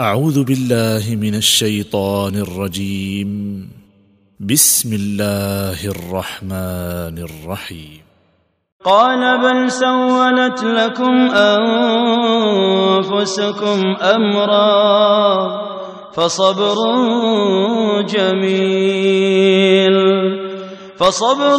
أعوذ بالله من الشيطان الرجيم. بسم الله الرحمن الرحيم. قال بل سولت لكم أنفسكم أمرا فصبر جميل. فصبر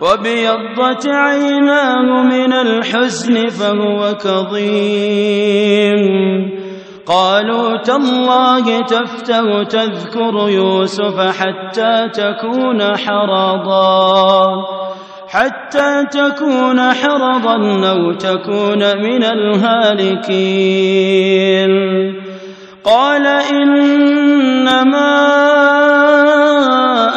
وابيضت عيناه من الحزن فهو كظيم قالوا تالله تفتأ تذكر يوسف حتى تكون حرضا حتى تكون حرضا أو تكون من الهالكين قال إنما